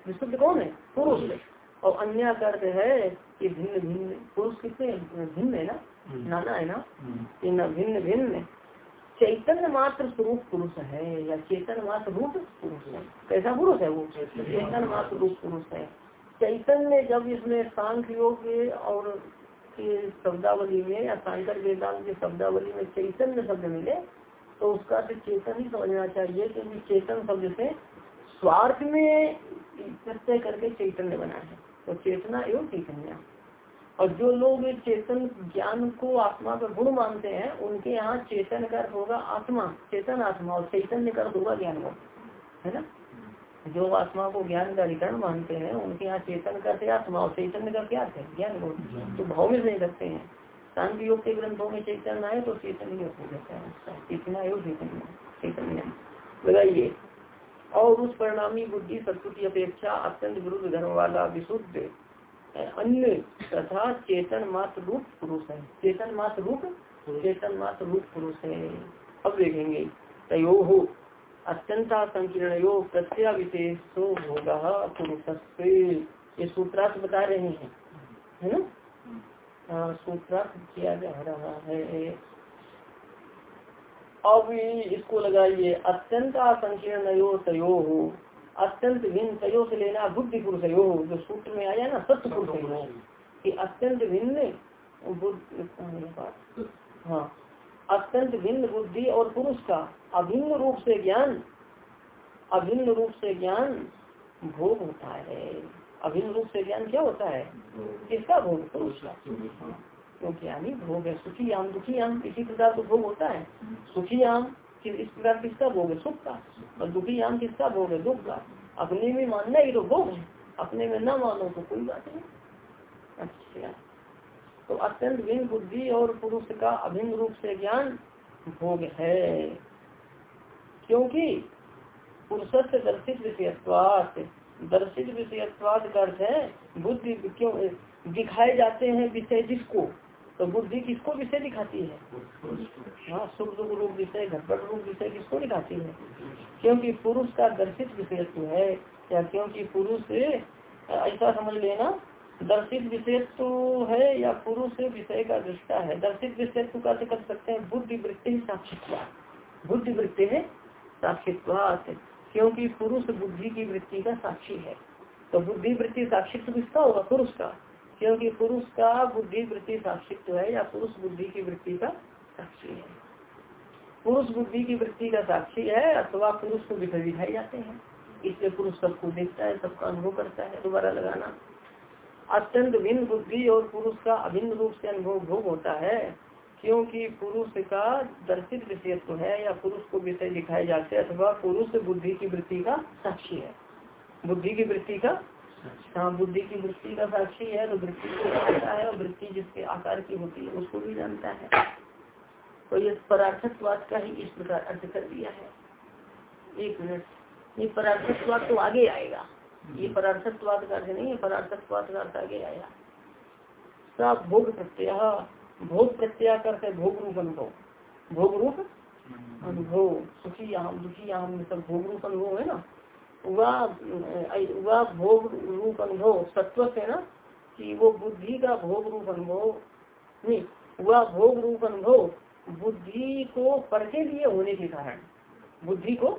विशुद्ध कौन है? पुरुष। और अन्य अर्थ है कि भिन्न भिन्न पुरुष कितने भिन्न है ना? हम्म। नाना है ना? हम्म। कि न भिन्न भिन्न। चैतन्य मात्र स्वरूप पुरुष है या चेतन मात्र रूप पुरुष है? कैसा पुरुष है वो? चेतन मात्र रूप पुरुष है। चैतन्य जब इसमें सांख्य योग और शब्दावली में या सांकर वेदांत की शब्दावली में चैतन्य शब्द मिले तो उसका अर्थ चेतन ही समझना चाहिए क्योंकि चेतन शब्द से स्वार्थ में प्रत्यय करके चैतन्य बना है। तो चेतना एवं चैतन्य और जो लोग चेतन ज्ञान को आत्मा का गुण मानते हैं, उनके यहाँ चेतन का अर्थ होगा आत्मा, चेतन आत्मा और चैतन्य कर होगा ज्ञान को, है ना? जो आत्मा को ज्ञान का अधिकरण मानते हैं, उनके यहाँ चेतन का अर्थ आत्मा और चैतन्य का क्या है? ज्ञान को। तो भाव में नहीं रखते हैं। शांति योग के ग्रंथों में चैतन्य आए तो चैतन्य हो जाता है। चेतना योग चैतन्य चैतन्य। लगाइए। और उस परिणामी बुद्धि सत्व की अपेक्षा अत्यंत विरुद्ध धर्म वाला विशुद्ध अन्य तथा चेतन मात्र रूप पुरुष है। चेतन मात्र रूप? चेतन मात्र रूप पुरुष है। अब देखेंगे तयो हो अत्यंता संकीर्ण योग प्रत्यय विशेषो होगा पुरुष ये सूत्रार्थ बता रहे हैं है ना? हाँ सूत्रार्थ किया जा रहा है। अब इसको लगाइए अत्यंत संकीर्ण यो तयो हो अत्यंत भिन्न तयो से लेना बुद्धि पुरुष यो जो सूत्र में आया ना सत्य पुरुष यो कि अत्यंत भिन्न हाँ अत्यंत भिन्न बुद्धि और पुरुष का अभिन्न रूप से ज्ञान अभिन्न रूप से ज्ञान भोग होता है। अभिन्न रूप से ज्ञान क्या होता है? किसका भोग? पुरुष का। क्योंकि यानी भोग है। सुखी आम, दुखी आम इसी प्रकार तो भोग होता है। सुखी आम इस प्रकार किसका भोग है? सुख का। और दुखी आम किसका भोग है? दुख का। अपने में मानना ही तो भोग है। अपने में न मानो तो कोई बात नहीं। अच्छा। तो अत्यंत भिन्न बुद्धि और पुरुष का अभिन्न रूप से ज्ञान भोग है। क्योंकि पुरुष से दर्शित विषयत्वात। दर्शित विषयत्वाद का अर्थ है, बुद्धि क्यों, दिखाए जाते हैं विषय जिसको। तो बुद्धि किसको विषय दिखाती है? हाँ सुख दुख रूप विषय घटपट रूप विषय किसको दिखाती है? क्योंकि पुरुष का दर्शित विषयत्व है, या क्योंकि पुरुष, ऐसा समझ लेना, दर्शित विषयत्व है या पुरुष विषय का दृष्टा है। दर्शित विषयत्व का कर सकते हैं बुद्धि वृत्ति साक्षित्व बुद्धि वृत्ति है, साक्षित्वात। क्योंकि पुरुष बुद्धि की वृत्ति का साक्षी है। तो बुद्धि वृत्ति साक्षित्व किसका होगा? पुरुष का। क्योंकि पुरुष का बुद्धि वृत्ति साक्षित्व है या पुरुष बुद्धि की वृत्ति का साक्षी है। पुरुष बुद्धि की वृत्ति का साक्षी है अथवा पुरुष को विषय दिखाई जाते हैं। इसलिए पुरुष सबको देखता है, सबका अनुभव करता है, दोबारा लगाना। अत्यंत भिन्न बुद्धि और पुरुष का अभिन्न रूप से अनुभव भोग होता है, क्योंकि पुरुष का दर्शित विषयत्व है या पुरुष को विषय दिखाए जाते हैं अथवा पुरुष बुद्धि की वृत्ति का साक्षी है। बुद्धि की वृत्ति का हाँ बुद्धि की वृत्ति का साक्षी है तो वृत्ति को जानता है और वृत्ति जिसके आकार की होती है उसको भी जानता है। तो ये परार्थत्वाद का ही इस प्रकार अर्थ कर दिया है। एक मिनट। ये परार्थत्वाद तो आगे आएगा। ये परार्थत्वाद का अर्थ नहीं है परार्थत्वाद का अर्थ आगे आया। सब भोग प्रत्यय भोग प्रत्यय करते भोग रूप अनुभव। भोग रूप? अनुभव। सुखी आम दुखी आम सब भोग रूप अनुभव है ना? वह भोग रूप अनुभव, सत्व से ना, कि वो बुद्धि का भोग रूप अनुभव, नहीं, वह भोग रूप अनुभव बुद्धि को पर के लिए होने के कारण, बुद्धि को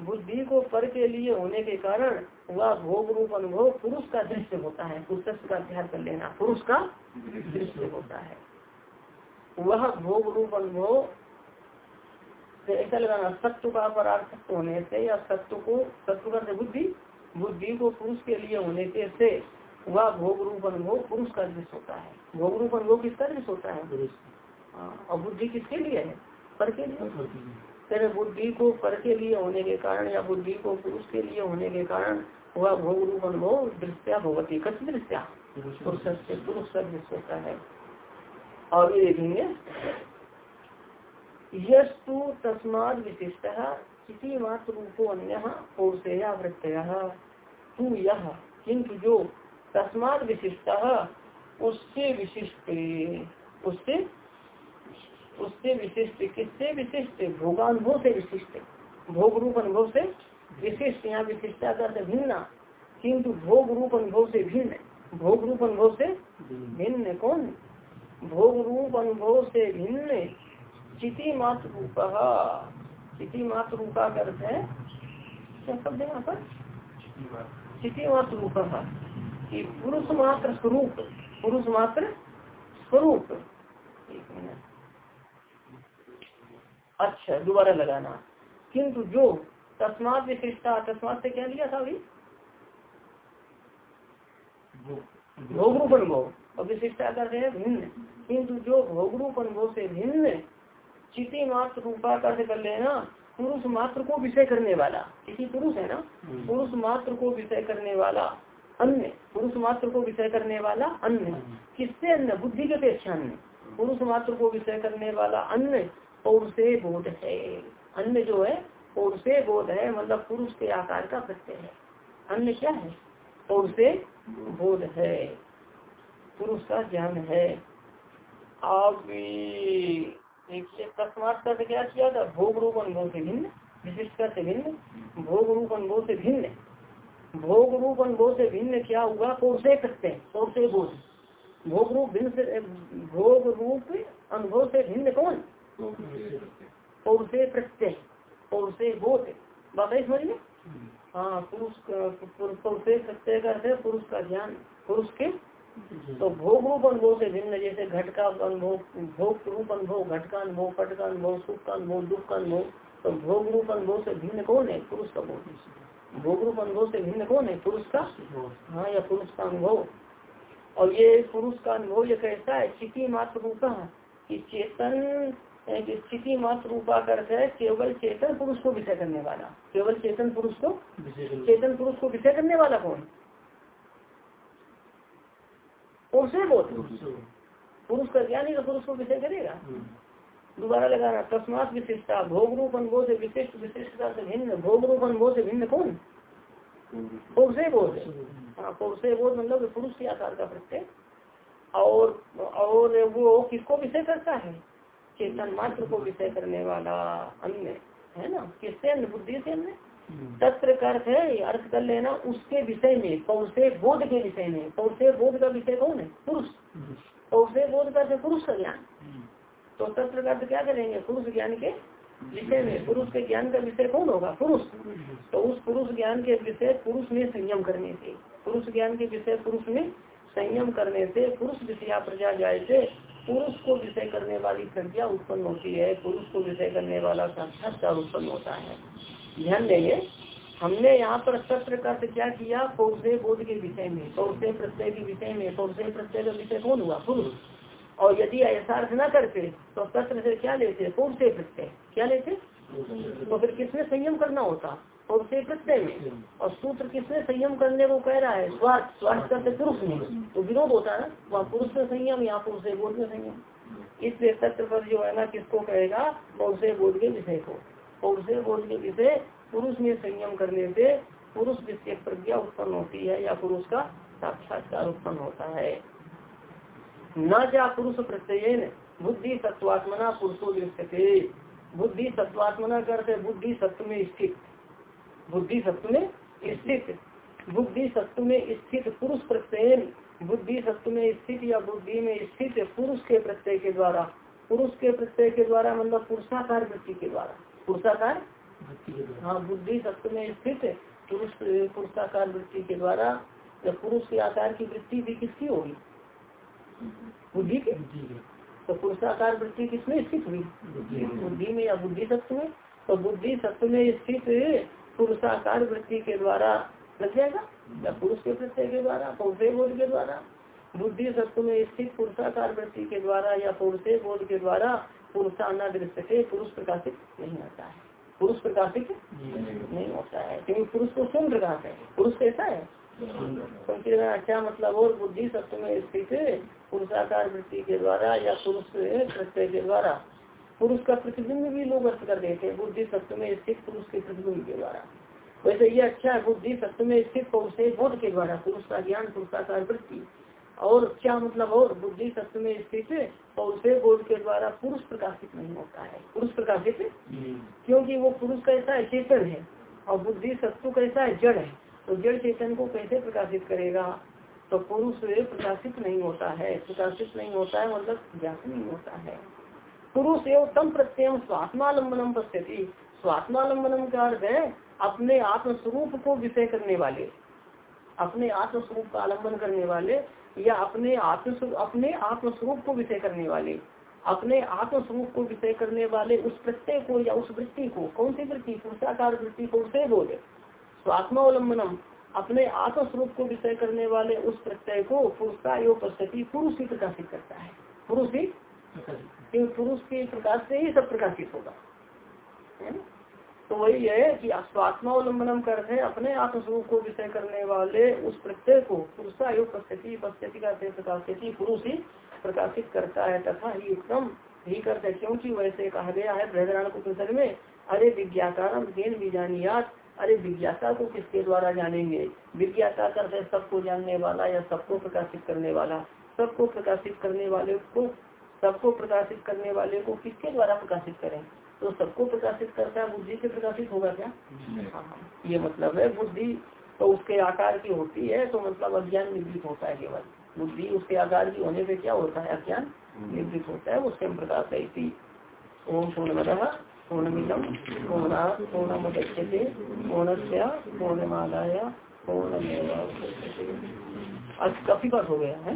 बुद्धि को पर के लिए होने के कारण वह भोग रूप अनुभव पुरुष का दृश्य होता है, पुरुष का अध्ययन कर लेना, पुरुष का दृश्य होता है। वह भोग रूप अनुभव तो ऐसा लगाना सत्व का परार्थत्व होने से या सत्व को सत्व का बुद्धि बुद्धि को पुरुष के लिए होने के से वह भोग रूप अनुभव पुरुष का दृश्य होता है। भोग रूप अनुभव किसका दृश्य होता है? हाँ, और बुद्धि किसके लिए है? पर के लिए। तेरे बुद्धि को पर के लिए होने के कारण या बुद्धि को पुरुष के लिए होने के कारण वह भोग रूप अनुभव दृष्टिया भगवती कथ दृष्टिया। पुरुष से पुरुष का दृश्य होता है। और ये देखेंगे यस्तु तस्माद विशिष्ट किसी मात्र रूपो अन्य पौरुषेया वृत्तय। तू यह किंतु जो तस्माद विशिष्ट उससे विशिष्ट उससे उससे विशिष्ट किससे विशिष्ट? भोगानुभव से विशिष्ट। भोग रूप अनुभव से विशिष्ट यहाँ विशिष्टा का भिन्ना। किंतु भोग रूप अनुभव से भिन्न। भोग रूप अनुभव से भिन्न। कौन? भोग रूप अनुभव से भिन्न चिति मात्र रूप चिति मात्र रूपा का अर्थ है, क्या शब्द है यहाँ पर? चिति मात्र रूप कि पुरुष मात्र स्वरूप, पुरुष मात्र स्वरूप। एक मिनट। अच्छा दोबारा लगाना। किंतु जो तस्मात विशिष्टा, तस्मात से क्या लिया था अभी? भोग रूप अनुभव। और विशिष्टा कर रहे हैं भिन्न। किंतु जो भोग रूप अनुभव से भिन्न चिति मात्र रूपा कर कर लेना पुरुष मात्र को विषय करने वाला। किसी पुरुष है ना? हम्म। पुरुष मात्र को विषय करने वाला अन्य। पुरुष मात्र को विषय करने वाला अन्य। हम्म। किससे अन्य? बुद्धि के अपेक्षा अन्य। पुरुष मात्र को विषय करने वाला अन्य और से बोध है। अन्य जो है और से बोध है मतलब पुरुष के आकार का प्रत्यय है। अन्य क्या है? और से बोध है। पुरुष का ज्ञान है। आप तस्मात का क्या किया था? भोग रूप अनुभव से भिन्न विशिष्ट से भिन्न भोग रूप अनुभव से भिन्न। भोग रूप अनुभव से भिन्न क्या हुआ? पौसे प्रत्यय पौसे बोध भोग रूप भिन्न से भोग रूप अनुभव से भिन्न कौन? पौसे प्रत्यय पौसे बोध बात है समझ में? हाँ पुरुष प्रत्यय का पुरुष का ज्ञान पुरुष के तो भोग रूप अनुभव से भिन्न जैसे घट का अनुभव भोग रूप अनुभव घट का अनुभव पट का अनुभव सुख का अनुभव दुख का अनुभव तो भोग रूप अनुभव से भिन्न कौन है? पुरुष का बोध। भोग रूप अनुभव से भिन्न कौन है? पुरुष का? हाँ या पुरुष का अनुभव। और ये पुरुष का अनुभव ये कैसा है? स्थिति मात्र रूपा। की चेतन स्थिति मात्र रूपा कर है केवल चेतन पुरुष को विषय करने वाला। केवल चेतन पुरुष को? चेतन पुरुष को विषय करने वाला कौन? उसे बोध पुरुष का ज्ञान ही पुरुष को विषय करेगा। दोबारा लगाना तस्मात विशिष्टता भोग रूप अनुभव से विशिष्ट विशिष्टता से भिन्न भोग रूप अनुभव से भिन्न कौन? पुरुषे बोध हाँ। पुरुषे बोध। मतलब पुरुष के आकार का प्रत्यय। और और वो किसको विषय करता है? चेतन मात्र को विषय करने वाला अन्य है ना? किससे अन्य? बुद्धि से अन्य? तत्र का अर्थ है, अर्थ कर लेना उसके विषय में पौसे बोध के विषय में। पौसे बोध का विषय कौन है? पुरुष। पौसे बोध का पुरुष का ज्ञान। तो तत्र का अर्थ क्या करेंगे? पुरुष ज्ञान के विषय में। पुरुष के ज्ञान का विषय कौन होगा? पुरुष। तो उस पुरुष ज्ञान के विषय पुरुष में संयम करने से पुरुष ज्ञान के विषय पुरुष में संयम करने से पुरुष विषया प्रजा जाए से पुरुष को विषय करने वाली प्रज्ञा उत्पन्न होती है। पुरुष को विषय करने वाला साक्षात्कार उत्पन्न होता है। ध्यान देंगे हमने यहाँ पर सत्र का क्या किया? पौधे बोध के विषय में, पौधे प्रत्यय के विषय में, पौधे प्रत्यय का विषय कौन हुआ? पुरुष और यदि ऐसा अर्थ न करते तो सत्र से क्या लेते? पौधे प्रत्यय। क्या लेते? तो फिर किसने संयम करना होता? पौधे प्रत्यय में। और सूत्र किसने संयम करने को कह रहा है? स्वार्थ। स्वार्थ करते पुरुष में तो विरोध होता है ना वहाँ पुरुष में संयम यहाँ पुरुष बोध में संयम। इसलिए सत्र पर जो है ना, किसको कहेगा? पौधे बोध के विषय को। और से बोलने विषय पुरुष में संयम करने से पुरुष विषय प्रज्ञा उत्पन्न होती है या पुरुष का साक्षात्कार उत्पन्न होता है। न जा पुरुष प्रत्यय बुद्धि सत्वात्मना पुरुषो दृश्यते बुद्धि सत्वात्मना करते, बुद्धि सत्व में स्थित। बुद्धि सत्व में स्थित। बुद्धि सत्व में स्थित पुरुष प्रत्यय बुद्धि सत्व में स्थित या बुद्धि में स्थित पुरुष के प्रत्यय के द्वारा। पुरुष के प्रत्यय के द्वारा मतलब पुरुषाकार वृत्ति के द्वारा। पुरुषाकार? हाँ बुद्धि सत्य में स्थित पुरुष पुरुषाकार वृत्ति के द्वारा जब पुरुष के आकार की वृत्ति भी किसकी होगी? बुद्धि के। तो पुरुषाकार वृत्ति किसमें स्थित हुई? बुद्धि में। या बुद्धि सत्य में? तो बुद्धि सत्य में स्थित पुरुषाकार वृत्ति के द्वारा लग जाएगा? या पुरुष के प्रत्यय के द्वारा पौधे बोध के द्वारा? बुद्धि सत्व में स्थित पुरुषाकार वृत्ति के द्वारा या पौधे बोध के द्वारा पुरुषाना दृश्य से पुरुष प्रकाशित नहीं होता है। पुरुष प्रकाशित नहीं होता है। क्योंकि पुरुष को स्वयं प्रकाश है पुरुष कैसा है? अच्छा मतलब और बुद्धि सत्य में स्थित पुरुषाकार वृत्ति के द्वारा या पुरुष प्रत्यय के द्वारा? पुरुष का प्रतिबिंब भी लोग अर्थ कर देते हैं, बुद्धि सत्य में स्थित पुरुष के प्रतिबिंब के द्वारा। वैसे ये अच्छा है, बुद्धि सत्य में स्थित पुरुष बोध के द्वारा, पुरुष का ज्ञान, पुरुषाकार वृत्ति। और क्या मतलब और बुद्धि सत्य में स्थित और उसे बोध के द्वारा पुरुष प्रकाशित नहीं होता है। पुरुष प्रकाशित? हम्म। क्योंकि वो पुरुष कैसा है चेतन है और बुद्धि सत्व कैसा है जड़ है तो जड़ चेतन को कैसे प्रकाशित करेगा? तो पुरुष प्रकाशित नहीं होता है। प्रकाशित नहीं होता है मतलब ज्ञात नहीं होता है। पुरुष एवं तम प्रत्यय स्वात्मालंबनम पश्यति। स्वात्मालंबनम का अर्थ है अपने आत्मस्वरूप को विषय करने वाले अपने आत्मस्वरूप का आलंबन करने वाले या अपने आत्म अपने आत्मस्वरूप को विषय करने वाले अपने आत्मस्वरूप को विषय करने वाले उस प्रत्यय को या उस वृत्ति को कौन सी वृत्ति पुरुषाकार वृत्ति को उसे बोले स्वात्मावलंबनम अपने आत्मस्वरूप को विषय करने वाले उस प्रत्यय को पुरुषता योग पद्धति पुरुष ही प्रकाशित करता है। पुरुष ही? पुरुष के प्रकाश से ही सब प्रकाशित होगा। है ना? तो वही है कि स्वात्मावलंबनम करते अपने आत्मस्वरूप को विषय करने वाले उस प्रत्यय को पुरुषा पुरुष ही प्रकाशित करता है, तथा ही उत्तम ही करते क्योंकि वैसे कहा गया है बृहदारण उपनिषद में, अरे विज्ञाकार ज्ञान बीजानियात, अरे विज्ञाता को किसके द्वारा जानेंगे? विज्ञाता करते सबको जानने वाला या सबको प्रकाशित करने वाला। सबको प्रकाशित करने वाले को, सबको प्रकाशित करने वाले को किसके द्वारा प्रकाशित करें? तो सबको प्रकाशित करता है बुद्धि से प्रकाशित होगा क्या? हाँ, हाँ। ये मतलब है बुद्धि तो उसके आकार की होती है तो मतलब अज्ञान निवृत्त होता है केवल। बुद्धि उसके आकार की होने पे क्या होता है? अज्ञान निवृत्त होता है उसके प्रकाश है इसी। ओम पूर्ण पूर्णमिदम पूर्णा पूर्णमुदच्यते पूर्णस्य पूर्णमादाय पूर्णमेवा आज काफ़ी बात हो गया है?